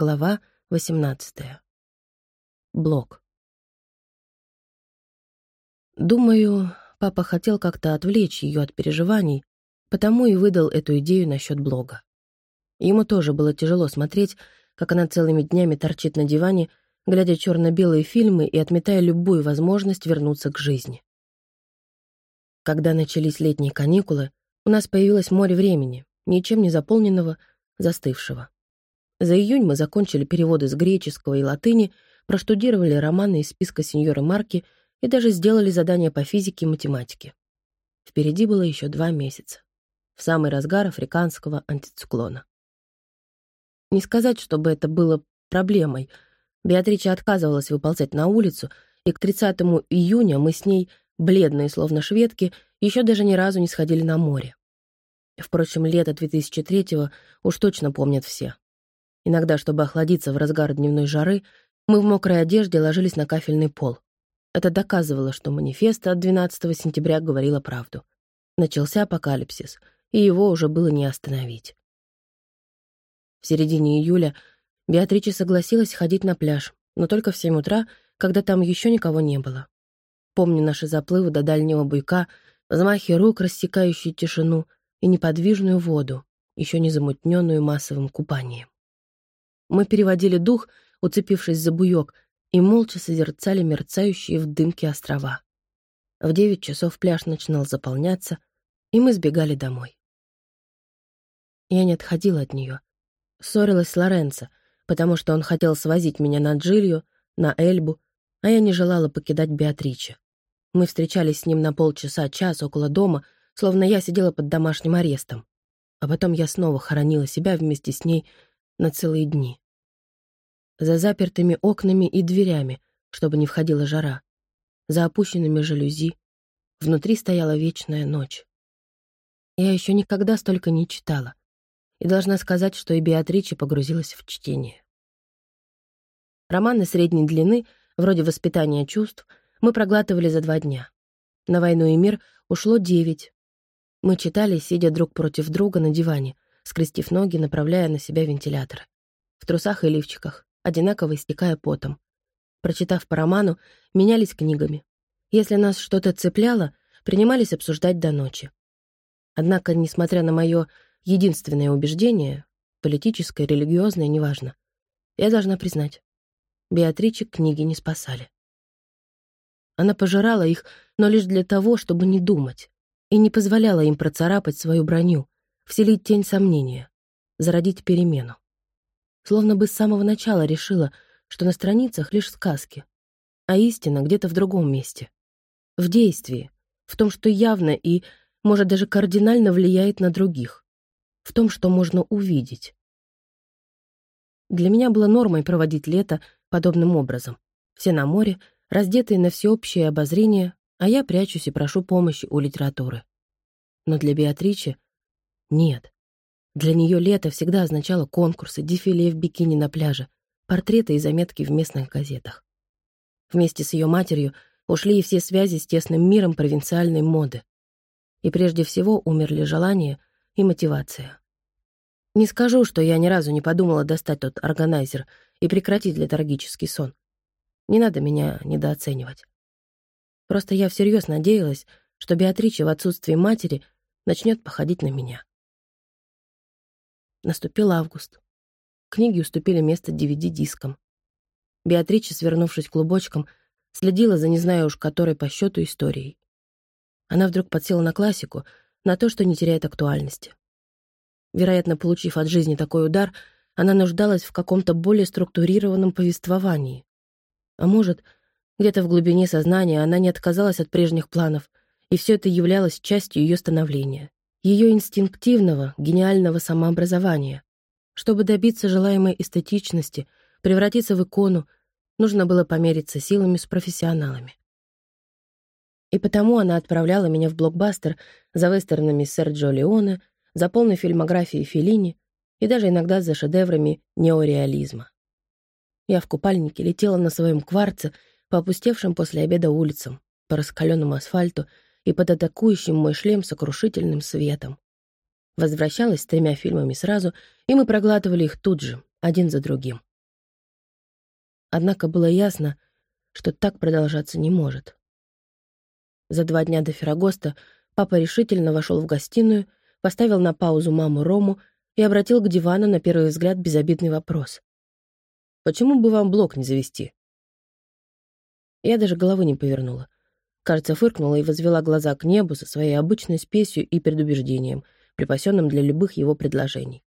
Глава 18. Блок. Думаю, папа хотел как-то отвлечь ее от переживаний, потому и выдал эту идею насчет блога. Ему тоже было тяжело смотреть, как она целыми днями торчит на диване, глядя черно-белые фильмы и отметая любую возможность вернуться к жизни. Когда начались летние каникулы, у нас появилось море времени, ничем не заполненного, застывшего. За июнь мы закончили переводы с греческого и латыни, проштудировали романы из списка сеньора Марки и даже сделали задания по физике и математике. Впереди было еще два месяца. В самый разгар африканского антициклона. Не сказать, чтобы это было проблемой. Беатрича отказывалась выползать на улицу, и к 30 июня мы с ней, бледные словно шведки, еще даже ни разу не сходили на море. Впрочем, лето 2003-го уж точно помнят все. Иногда, чтобы охладиться в разгар дневной жары, мы в мокрой одежде ложились на кафельный пол. Это доказывало, что манифест от 12 сентября говорила правду. Начался апокалипсис, и его уже было не остановить. В середине июля Беатрича согласилась ходить на пляж, но только в 7 утра, когда там еще никого не было. Помню наши заплывы до дальнего буйка, взмахи рук, рассекающие тишину, и неподвижную воду, еще не замутненную массовым купанием. Мы переводили дух, уцепившись за буёк, и молча созерцали мерцающие в дымке острова. В девять часов пляж начинал заполняться, и мы сбегали домой. Я не отходила от нее. Ссорилась с Лоренцо, потому что он хотел свозить меня на Джилью, на Эльбу, а я не желала покидать Беатриче. Мы встречались с ним на полчаса-час около дома, словно я сидела под домашним арестом. А потом я снова хоронила себя вместе с ней на целые дни. За запертыми окнами и дверями, чтобы не входила жара. За опущенными жалюзи. Внутри стояла вечная ночь. Я еще никогда столько не читала. И должна сказать, что и Беатриче погрузилась в чтение. Романы средней длины, вроде «Воспитания чувств», мы проглатывали за два дня. На «Войну и мир» ушло девять. Мы читали, сидя друг против друга на диване — скрестив ноги, направляя на себя вентилятор. В трусах и лифчиках, одинаково истекая потом. Прочитав по роману, менялись книгами. Если нас что-то цепляло, принимались обсуждать до ночи. Однако, несмотря на мое единственное убеждение, политическое, религиозное, неважно, я должна признать, Беатриче книги не спасали. Она пожирала их, но лишь для того, чтобы не думать, и не позволяла им процарапать свою броню, вселить тень сомнения, зародить перемену. Словно бы с самого начала решила, что на страницах лишь сказки, а истина где-то в другом месте. В действии, в том, что явно и, может, даже кардинально влияет на других, в том, что можно увидеть. Для меня было нормой проводить лето подобным образом. Все на море, раздетые на всеобщее обозрение, а я прячусь и прошу помощи у литературы. Но для Беатричи нет. Для нее лето всегда означало конкурсы, дефиле в бикини на пляже, портреты и заметки в местных газетах. Вместе с ее матерью ушли и все связи с тесным миром провинциальной моды. И прежде всего умерли желание и мотивация. Не скажу, что я ни разу не подумала достать тот органайзер и прекратить летаргический сон. Не надо меня недооценивать. Просто я всерьез надеялась, что Беатрича в отсутствии матери начнет походить на меня. Наступил август. Книги уступили место DVD-дискам. Беатрича, свернувшись клубочком, следила за не знаю уж которой по счету историей. Она вдруг подсела на классику, на то, что не теряет актуальности. Вероятно, получив от жизни такой удар, она нуждалась в каком-то более структурированном повествовании. А может, где-то в глубине сознания она не отказалась от прежних планов, и все это являлось частью ее становления ее инстинктивного, гениального самообразования. Чтобы добиться желаемой эстетичности, превратиться в икону, нужно было помериться силами с профессионалами. И потому она отправляла меня в блокбастер за вестернами Серджио Леоне, за полной фильмографией Феллини и даже иногда за шедеврами неореализма. Я в купальнике летела на своем кварце по опустевшим после обеда улицам, по раскаленному асфальту и под атакующим мой шлем сокрушительным светом. Возвращалась с тремя фильмами сразу, и мы проглатывали их тут же, один за другим. Однако было ясно, что так продолжаться не может. За два дня до Феррагоста папа решительно вошел в гостиную, поставил на паузу маму Рому и обратил к дивану на первый взгляд безобидный вопрос. «Почему бы вам блок не завести?» Я даже головы не повернула. Кажется, фыркнула и возвела глаза к небу со своей обычной спесью и предубеждением, припасенным для любых его предложений.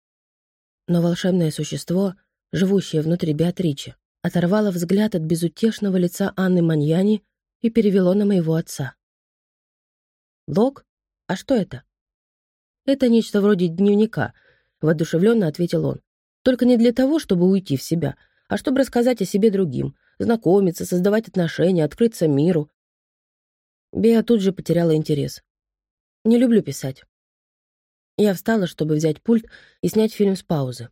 Но волшебное существо, живущее внутри Беатричи, оторвало взгляд от безутешного лица Анны Маньяни и перевело на моего отца. «Блог? А что это?» «Это нечто вроде дневника», — воодушевленно ответил он. «Только не для того, чтобы уйти в себя, а чтобы рассказать о себе другим, знакомиться, создавать отношения, открыться миру». Беа тут же потеряла интерес. «Не люблю писать». Я встала, чтобы взять пульт и снять фильм с паузы.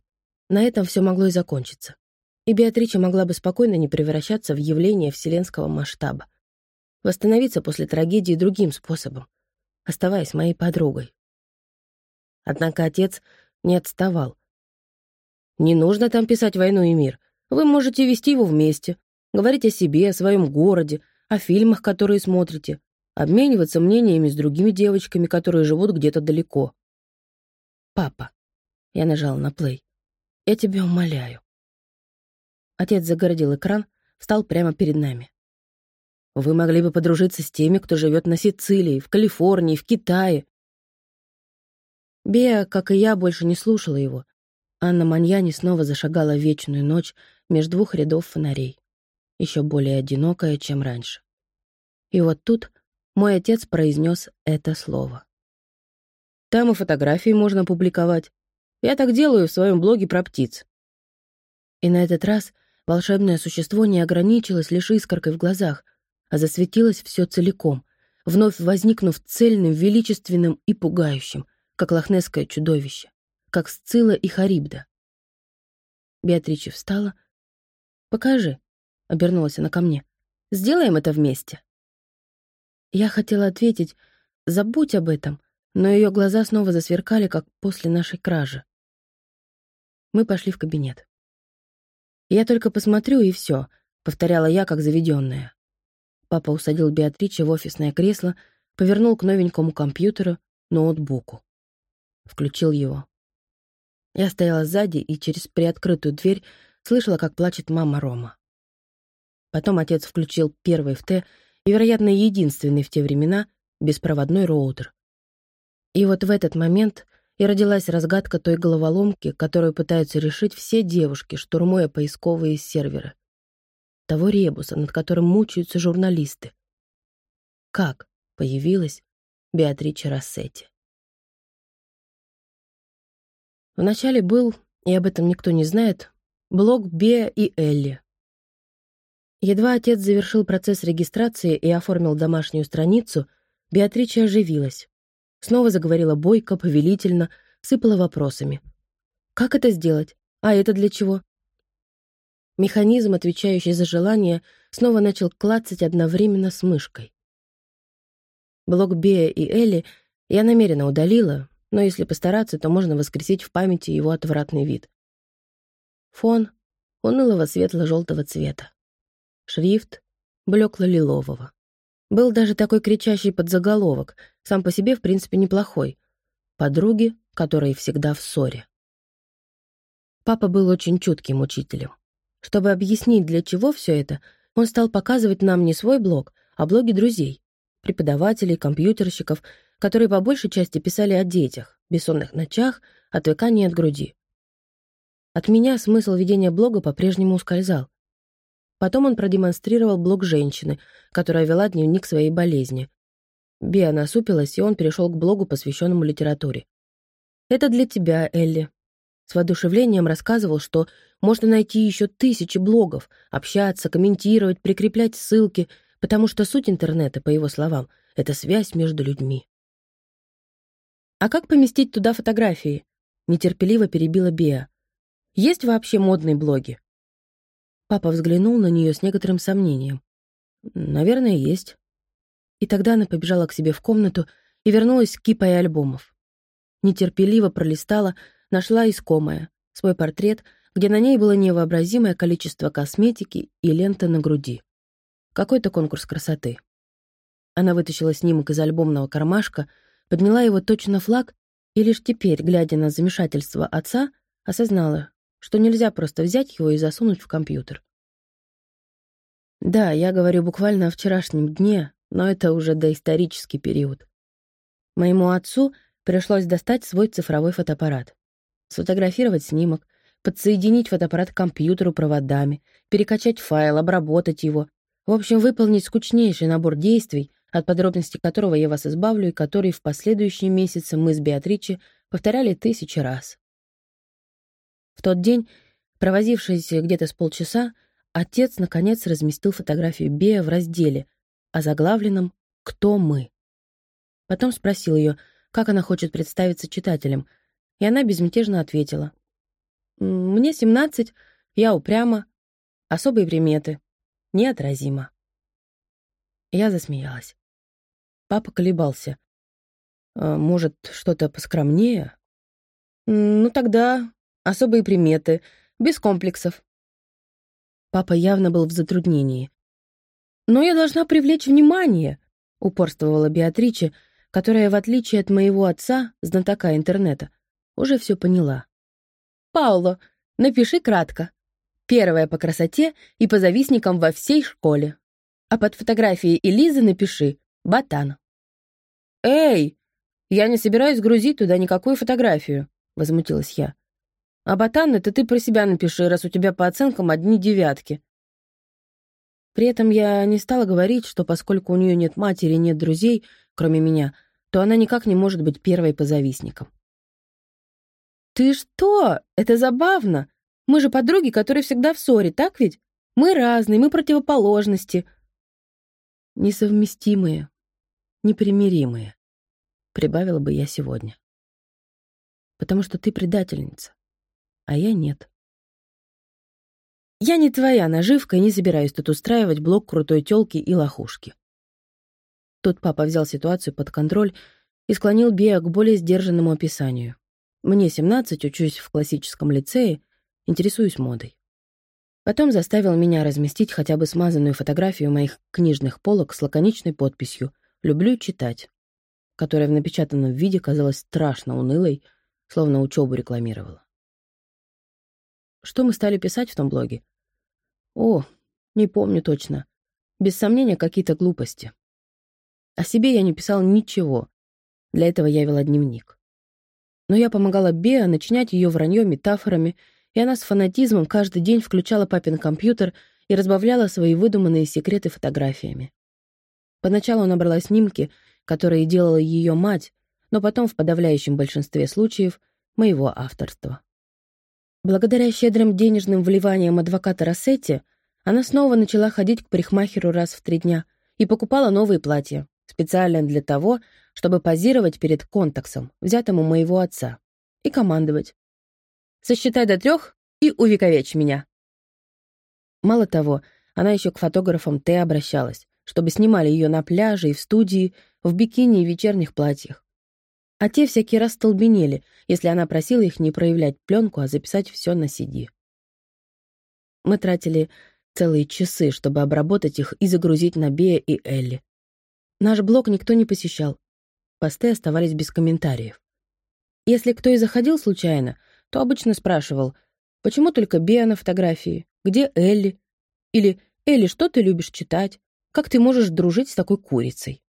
На этом все могло и закончиться. И Беатрича могла бы спокойно не превращаться в явление вселенского масштаба. Восстановиться после трагедии другим способом, оставаясь моей подругой. Однако отец не отставал. «Не нужно там писать «Войну и мир». Вы можете вести его вместе, говорить о себе, о своем городе, о фильмах, которые смотрите, обмениваться мнениями с другими девочками, которые живут где-то далеко. «Папа», — я нажал на плей, — «я тебя умоляю». Отец загородил экран, встал прямо перед нами. «Вы могли бы подружиться с теми, кто живет на Сицилии, в Калифорнии, в Китае, Беа, как и я, больше не слушала его. Анна Маньяни снова зашагала в вечную ночь между двух рядов фонарей, еще более одинокая, чем раньше. И вот тут мой отец произнес это слово. «Там и фотографии можно публиковать. Я так делаю в своем блоге про птиц». И на этот раз волшебное существо не ограничилось лишь искоркой в глазах, а засветилось все целиком, вновь возникнув цельным, величественным и пугающим — как лохнесское чудовище, как Сцилла и Харибда. Беатрича встала. «Покажи», — обернулась она ко мне. «Сделаем это вместе». Я хотела ответить «забудь об этом», но ее глаза снова засверкали, как после нашей кражи. Мы пошли в кабинет. «Я только посмотрю, и все», — повторяла я, как заведенная. Папа усадил Беатриче в офисное кресло, повернул к новенькому компьютеру, ноутбуку включил его. Я стояла сзади и через приоткрытую дверь слышала, как плачет мама Рома. Потом отец включил первый в Т и, вероятно, единственный в те времена, беспроводной роутер. И вот в этот момент и родилась разгадка той головоломки, которую пытаются решить все девушки, штурмуя поисковые серверы. Того ребуса, над которым мучаются журналисты. Как появилась Беатрича Рассетти? Вначале был, и об этом никто не знает, блог Беа и Элли. Едва отец завершил процесс регистрации и оформил домашнюю страницу, Беатрича оживилась. Снова заговорила бойко, повелительно, сыпала вопросами. «Как это сделать? А это для чего?» Механизм, отвечающий за желание, снова начал клацать одновременно с мышкой. Блок Беа и Элли я намеренно удалила, но если постараться, то можно воскресить в памяти его отвратный вид. Фон унылого светло-желтого цвета. Шрифт блекло-лилового. Был даже такой кричащий подзаголовок, сам по себе, в принципе, неплохой. «Подруги, которые всегда в ссоре». Папа был очень чутким учителем. Чтобы объяснить, для чего все это, он стал показывать нам не свой блог, а блоги друзей, преподавателей, компьютерщиков которые по большей части писали о детях, бессонных ночах, отвыкании от груди. От меня смысл ведения блога по-прежнему ускользал. Потом он продемонстрировал блог женщины, которая вела дневник своей болезни. Биа насупилась, и он перешел к блогу, посвященному литературе. «Это для тебя, Элли». С воодушевлением рассказывал, что можно найти еще тысячи блогов, общаться, комментировать, прикреплять ссылки, потому что суть интернета, по его словам, — это связь между людьми. «А как поместить туда фотографии?» — нетерпеливо перебила Беа. «Есть вообще модные блоги?» Папа взглянул на нее с некоторым сомнением. «Наверное, есть». И тогда она побежала к себе в комнату и вернулась к кипой альбомов. Нетерпеливо пролистала, нашла искомое, свой портрет, где на ней было невообразимое количество косметики и лента на груди. Какой-то конкурс красоты. Она вытащила снимок из альбомного кармашка, подняла его точно флаг и лишь теперь, глядя на замешательство отца, осознала, что нельзя просто взять его и засунуть в компьютер. Да, я говорю буквально о вчерашнем дне, но это уже доисторический период. Моему отцу пришлось достать свой цифровой фотоаппарат, сфотографировать снимок, подсоединить фотоаппарат к компьютеру проводами, перекачать файл, обработать его. В общем, выполнить скучнейший набор действий, от подробностей которого я вас избавлю и который в последующие месяцы мы с Беатричи повторяли тысячи раз. В тот день, провозившись где-то с полчаса, отец, наконец, разместил фотографию Беа в разделе, озаглавленном «Кто мы?». Потом спросил ее, как она хочет представиться читателям, и она безмятежно ответила. «Мне семнадцать, я упряма, особые приметы, неотразима». Я засмеялась. Папа колебался. «А, «Может, что-то поскромнее?» «Ну тогда особые приметы, без комплексов». Папа явно был в затруднении. «Но я должна привлечь внимание», — упорствовала Беатриче, которая, в отличие от моего отца, знатока интернета, уже все поняла. «Пауло, напиши кратко. Первая по красоте и по завистникам во всей школе. А под фотографией Элизы напиши «Ботан». «Эй, я не собираюсь грузить туда никакую фотографию», — возмутилась я. «А ботан это ты про себя напиши, раз у тебя по оценкам одни девятки». При этом я не стала говорить, что поскольку у нее нет матери и нет друзей, кроме меня, то она никак не может быть первой по завистникам. «Ты что? Это забавно. Мы же подруги, которые всегда в ссоре, так ведь? Мы разные, мы противоположности». «Несовместимые, непримиримые», — прибавила бы я сегодня. «Потому что ты предательница, а я нет». Я не твоя наживка и не собираюсь тут устраивать блок крутой тёлки и лохушки. Тут папа взял ситуацию под контроль и склонил Беа к более сдержанному описанию. Мне 17, учусь в классическом лицее, интересуюсь модой. Потом заставил меня разместить хотя бы смазанную фотографию моих книжных полок с лаконичной подписью «Люблю читать», которая в напечатанном виде казалась страшно унылой, словно учебу рекламировала. Что мы стали писать в том блоге? О, не помню точно. Без сомнения, какие-то глупости. О себе я не писал ничего. Для этого я вела дневник. Но я помогала Беа начинять ее вранье метафорами, и она с фанатизмом каждый день включала папин компьютер и разбавляла свои выдуманные секреты фотографиями. Поначалу набрала снимки, которые делала ее мать, но потом в подавляющем большинстве случаев моего авторства. Благодаря щедрым денежным вливаниям адвоката Рассетти она снова начала ходить к парикмахеру раз в три дня и покупала новые платья, специально для того, чтобы позировать перед контаксом, взятым у моего отца, и командовать. «Сосчитай до трех и увековечь меня». Мало того, она еще к фотографам Т обращалась, чтобы снимали ее на пляже и в студии, в бикини и вечерних платьях. А те всякий раз столбенели, если она просила их не проявлять пленку, а записать все на CD. Мы тратили целые часы, чтобы обработать их и загрузить на Бея и Элли. Наш блог никто не посещал. Посты оставались без комментариев. Если кто и заходил случайно, то обычно спрашивал, почему только Бея на фотографии, где Элли? Или «Элли, что ты любишь читать? Как ты можешь дружить с такой курицей?»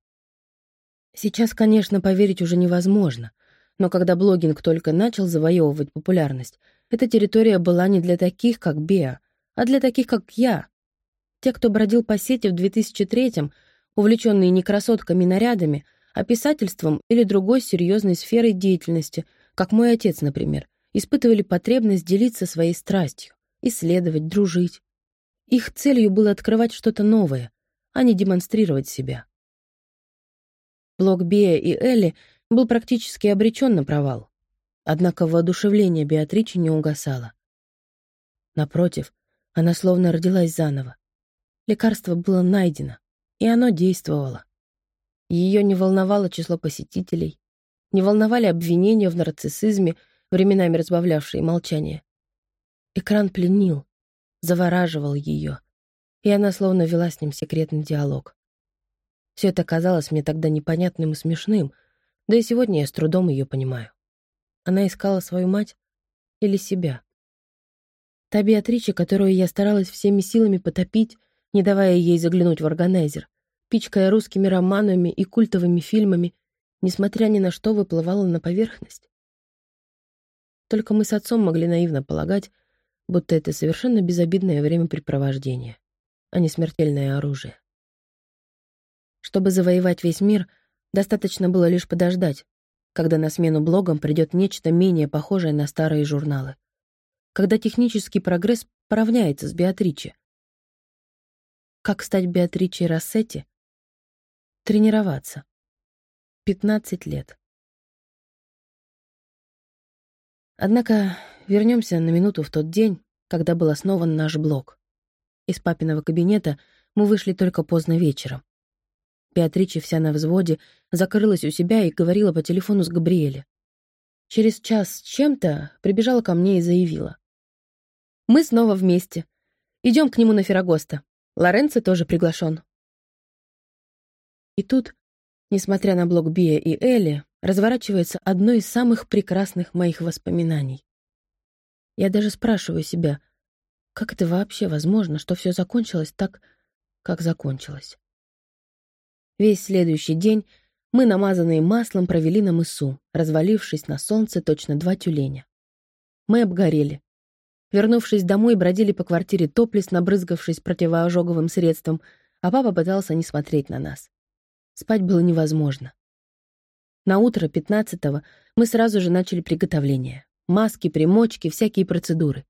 Сейчас, конечно, поверить уже невозможно, но когда блогинг только начал завоевывать популярность, эта территория была не для таких, как Беа, а для таких, как я. Те, кто бродил по сети в 2003-м, увлеченные не красотками нарядами, а писательством или другой серьезной сферой деятельности, как мой отец, например, испытывали потребность делиться своей страстью, исследовать, дружить. Их целью было открывать что-то новое, а не демонстрировать себя. Блок Бея и Элли был практически обречен на провал. Однако воодушевление Беатричи не угасало. Напротив, она словно родилась заново. Лекарство было найдено, и оно действовало. Ее не волновало число посетителей, не волновали обвинения в нарциссизме, временами разбавлявшие молчание. Экран пленил, завораживал ее, и она словно вела с ним секретный диалог. Все это казалось мне тогда непонятным и смешным, да и сегодня я с трудом ее понимаю. Она искала свою мать или себя? Та Беатрича, которую я старалась всеми силами потопить, не давая ей заглянуть в органайзер, пичкая русскими романами и культовыми фильмами, несмотря ни на что, выплывала на поверхность. Только мы с отцом могли наивно полагать, будто это совершенно безобидное времяпрепровождение, а не смертельное оружие. Чтобы завоевать весь мир, достаточно было лишь подождать, когда на смену блогам придет нечто менее похожее на старые журналы. Когда технический прогресс поравняется с Беатриче. Как стать Беатричей Рассетти? Тренироваться. 15 лет. Однако вернемся на минуту в тот день, когда был основан наш блог. Из папиного кабинета мы вышли только поздно вечером. Беатрича вся на взводе закрылась у себя и говорила по телефону с Габриэле. Через час с чем-то прибежала ко мне и заявила. «Мы снова вместе. Идем к нему на Феррагоста. Лоренцо тоже приглашен». И тут, несмотря на блог Бия и Элли, разворачивается одно из самых прекрасных моих воспоминаний. Я даже спрашиваю себя, как это вообще возможно, что все закончилось так, как закончилось. Весь следующий день мы, намазанные маслом, провели на мысу, развалившись на солнце точно два тюленя. Мы обгорели. Вернувшись домой, бродили по квартире топлес, набрызгавшись противоожоговым средством, а папа пытался не смотреть на нас. Спать было невозможно. На утро 15-го мы сразу же начали приготовление. Маски, примочки, всякие процедуры.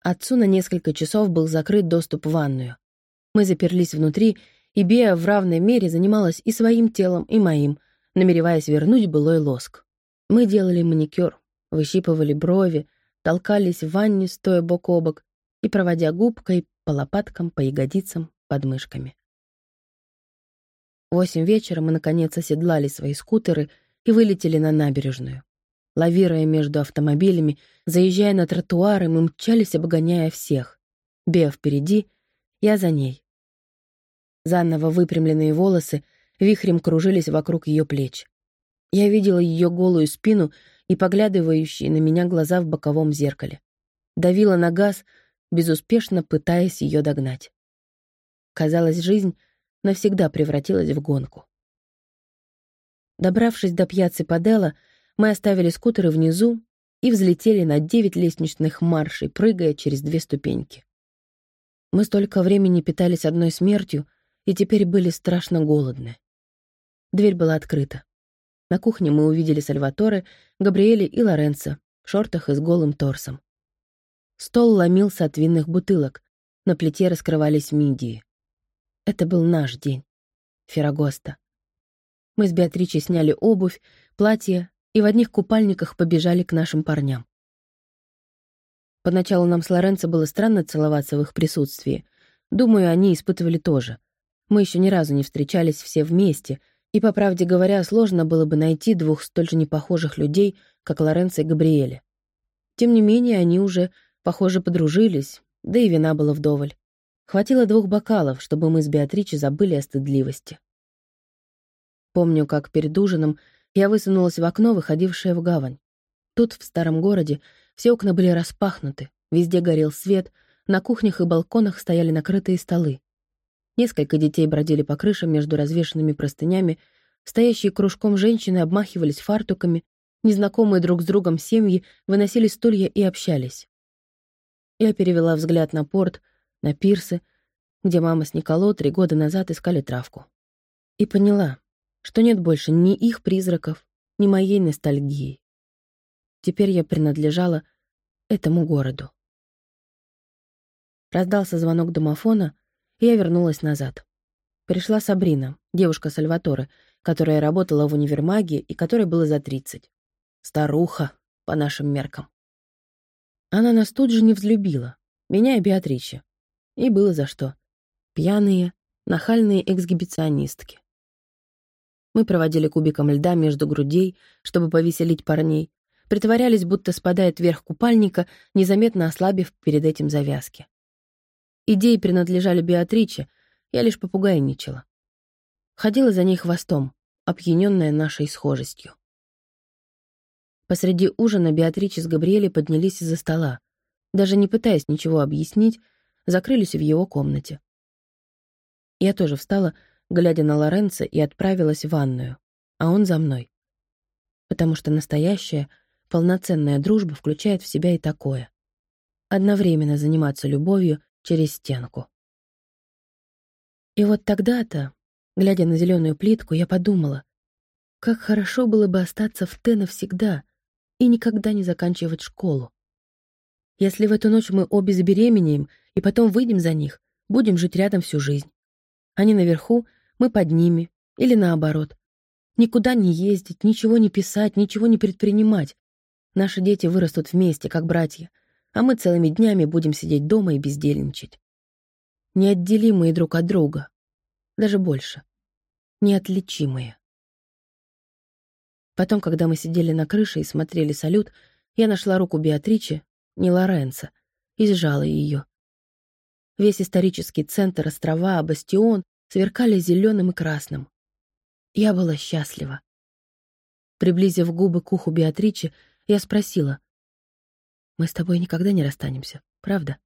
Отцу на несколько часов был закрыт доступ в ванную. Мы заперлись внутри, и Беа в равной мере занималась и своим телом, и моим, намереваясь вернуть былой лоск. Мы делали маникюр, выщипывали брови, толкались в ванне, стоя бок о бок, и проводя губкой по лопаткам, по ягодицам, под мышками. В восемь вечера мы, наконец, оседлали свои скутеры и вылетели на набережную. Лавируя между автомобилями, заезжая на тротуары, мы мчались, обгоняя всех. Беа впереди, я за ней. Заново выпрямленные волосы вихрем кружились вокруг ее плеч. Я видела ее голую спину и поглядывающие на меня глаза в боковом зеркале. Давила на газ, безуспешно пытаясь ее догнать. Казалось, жизнь навсегда превратилась в гонку. Добравшись до пьяцы Паделла, мы оставили скутеры внизу и взлетели на девять лестничных маршей, прыгая через две ступеньки. Мы столько времени питались одной смертью и теперь были страшно голодны. Дверь была открыта. На кухне мы увидели Сальваторе, Габриэли и Лоренцо в шортах и с голым торсом. Стол ломился от винных бутылок, на плите раскрывались мидии. Это был наш день. Феррагоста. Мы с Беатричей сняли обувь, платье и в одних купальниках побежали к нашим парням. Поначалу нам с Лоренцо было странно целоваться в их присутствии. Думаю, они испытывали тоже. Мы еще ни разу не встречались все вместе, и, по правде говоря, сложно было бы найти двух столь же непохожих людей, как Лоренцо и Габриэле. Тем не менее, они уже, похоже, подружились, да и вина было вдоволь. Хватило двух бокалов, чтобы мы с Беатричи забыли о стыдливости. Помню, как перед ужином я высунулась в окно, выходившее в гавань. Тут, в старом городе, все окна были распахнуты, везде горел свет, на кухнях и балконах стояли накрытые столы. Несколько детей бродили по крышам между развешанными простынями, стоящие кружком женщины обмахивались фартуками, незнакомые друг с другом семьи выносили стулья и общались. Я перевела взгляд на порт, на пирсы, где мама с Николо три года назад искали травку. И поняла, что нет больше ни их призраков, ни моей ностальгии. Теперь я принадлежала этому городу. Раздался звонок домофона, я вернулась назад. Пришла Сабрина, девушка Сальваторе, которая работала в универмаге и которой было за тридцать. Старуха, по нашим меркам. Она нас тут же не взлюбила, меня и Беатриче. И было за что. Пьяные, нахальные эксгибиционистки. Мы проводили кубиком льда между грудей, чтобы повеселить парней, притворялись, будто спадает вверх купальника, незаметно ослабив перед этим завязки. Идеи принадлежали Беатриче, я лишь попугайничала. Ходила за ней хвостом, опьяненная нашей схожестью. Посреди ужина Беатриче с Габриэлей поднялись из-за стола. Даже не пытаясь ничего объяснить, закрылись в его комнате. Я тоже встала, глядя на Лоренцо, и отправилась в ванную, а он за мной. Потому что настоящая, полноценная дружба включает в себя и такое. Одновременно заниматься любовью через стенку. И вот тогда-то, глядя на зеленую плитку, я подумала, как хорошо было бы остаться в Т навсегда и никогда не заканчивать школу. Если в эту ночь мы обе забеременеем и потом выйдем за них, будем жить рядом всю жизнь. Они наверху, мы под ними, или наоборот. Никуда не ездить, ничего не писать, ничего не предпринимать. Наши дети вырастут вместе, как братья, а мы целыми днями будем сидеть дома и бездельничать. Неотделимые друг от друга. Даже больше. Неотличимые. Потом, когда мы сидели на крыше и смотрели салют, я нашла руку Беатричи, не Лоренца, и сжала ее. Весь исторический центр, острова, бастион сверкали зеленым и красным. Я была счастлива. Приблизив губы к уху Беатричи, я спросила, «Мы с тобой никогда не расстанемся, правда?»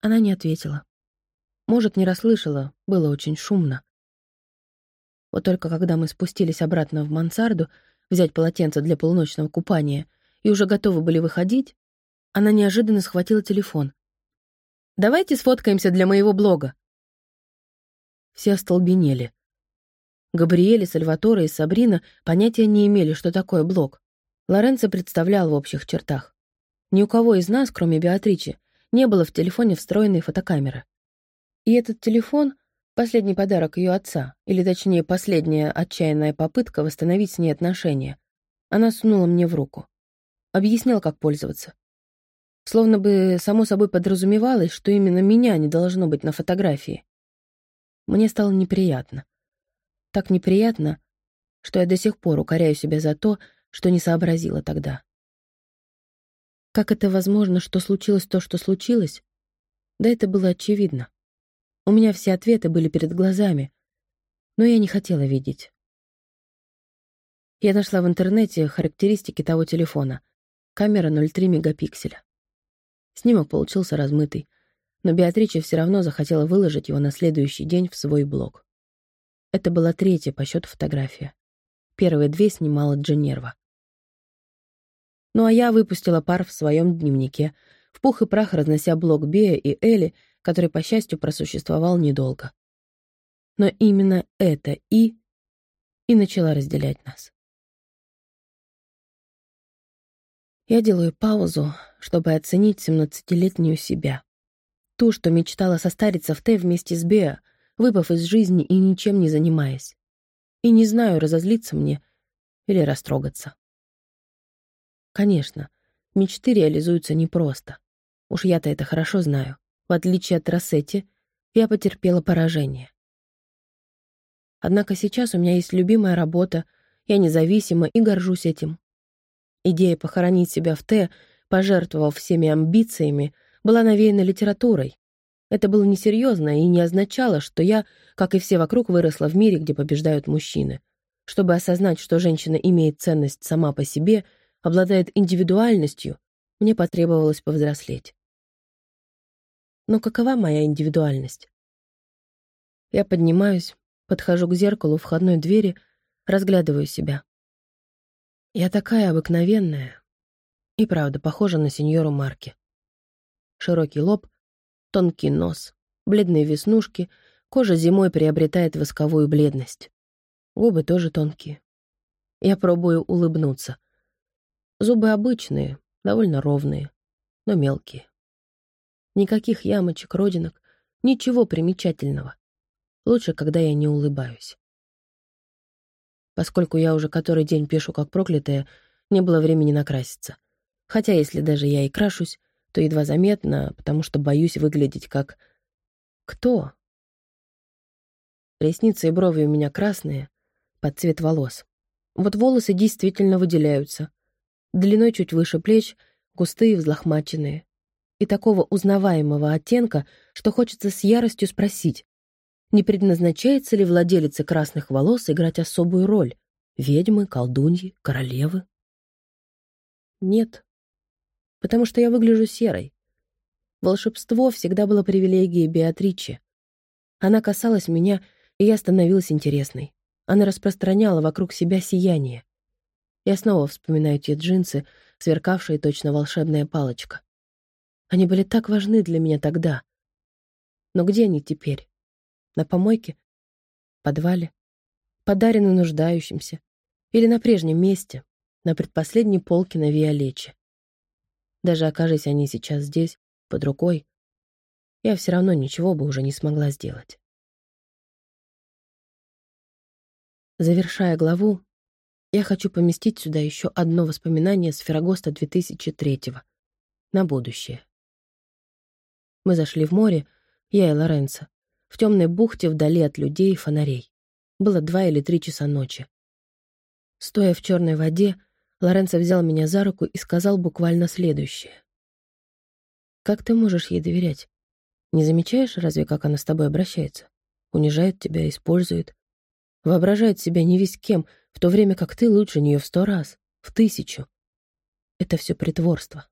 Она не ответила. Может, не расслышала, было очень шумно. Вот только когда мы спустились обратно в мансарду, взять полотенце для полуночного купания, и уже готовы были выходить, она неожиданно схватила телефон. Давайте сфоткаемся для моего блога». Все остолбенели. Габриэль, Сальваторе и Сабрина понятия не имели, что такое блог. Лоренцо представлял в общих чертах. Ни у кого из нас, кроме Беатричи, не было в телефоне встроенной фотокамеры. И этот телефон — последний подарок ее отца, или точнее, последняя отчаянная попытка восстановить с ней отношения. Она сунула мне в руку. Объяснял, как пользоваться. Словно бы само собой подразумевалось, что именно меня не должно быть на фотографии. Мне стало неприятно. Так неприятно, что я до сих пор укоряю себя за то, что не сообразила тогда. Как это возможно, что случилось то, что случилось? Да это было очевидно. У меня все ответы были перед глазами, но я не хотела видеть. Я нашла в интернете характеристики того телефона. Камера 0,3 мегапикселя. Снимок получился размытый, но Беатрича все равно захотела выложить его на следующий день в свой блог. Это была третья по счету фотография. Первые две снимала Дженерва. Ну а я выпустила пар в своем дневнике, в пух и прах разнося блог Бея и Элли, который, по счастью, просуществовал недолго. Но именно это «и» и начала разделять нас. Я делаю паузу, чтобы оценить семнадцатилетнюю себя. Ту, что мечтала состариться в Т вместе с Беа, выпав из жизни и ничем не занимаясь. И не знаю, разозлиться мне или растрогаться. Конечно, мечты реализуются непросто. Уж я-то это хорошо знаю. В отличие от Рассетти, я потерпела поражение. Однако сейчас у меня есть любимая работа, я независима и горжусь этим. Идея похоронить себя в Т, пожертвовав всеми амбициями, была навеяна литературой. Это было несерьезно и не означало, что я, как и все вокруг, выросла в мире, где побеждают мужчины. Чтобы осознать, что женщина имеет ценность сама по себе, обладает индивидуальностью, мне потребовалось повзрослеть. Но какова моя индивидуальность? Я поднимаюсь, подхожу к зеркалу входной двери, разглядываю себя. Я такая обыкновенная. И правда, похожа на сеньору Марки. Широкий лоб, тонкий нос, бледные веснушки, кожа зимой приобретает восковую бледность. Губы тоже тонкие. Я пробую улыбнуться. Зубы обычные, довольно ровные, но мелкие. Никаких ямочек, родинок, ничего примечательного. Лучше, когда я не улыбаюсь. Поскольку я уже который день пишу как проклятая, не было времени накраситься. Хотя если даже я и крашусь, то едва заметно, потому что боюсь выглядеть как... Кто? Ресницы и брови у меня красные, под цвет волос. Вот волосы действительно выделяются. Длиной чуть выше плеч, густые, взлохмаченные. И такого узнаваемого оттенка, что хочется с яростью спросить, не предназначается ли владелице красных волос играть особую роль? Ведьмы, колдуньи, королевы? Нет, потому что я выгляжу серой. Волшебство всегда было привилегией Беатричи. Она касалась меня, и я становилась интересной. Она распространяла вокруг себя сияние. Я снова вспоминаю те джинсы, сверкавшие точно волшебная палочка. Они были так важны для меня тогда. Но где они теперь? На помойке? В подвале? Подарены нуждающимся? Или на прежнем месте, на предпоследней полке на Виолече? Даже окажись они сейчас здесь, под рукой, я все равно ничего бы уже не смогла сделать. Завершая главу, я хочу поместить сюда еще одно воспоминание с Феррагоста 2003-го, на будущее. Мы зашли в море, я и Лоренцо, в темной бухте вдали от людей и фонарей. Было два или три часа ночи. Стоя в черной воде, Лоренцо взял меня за руку и сказал буквально следующее. «Как ты можешь ей доверять? Не замечаешь, разве как она с тобой обращается? Унижает тебя, использует. Воображает себя не весь кем, в то время как ты лучше нее в сто раз, в тысячу. Это все притворство.